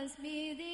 must be the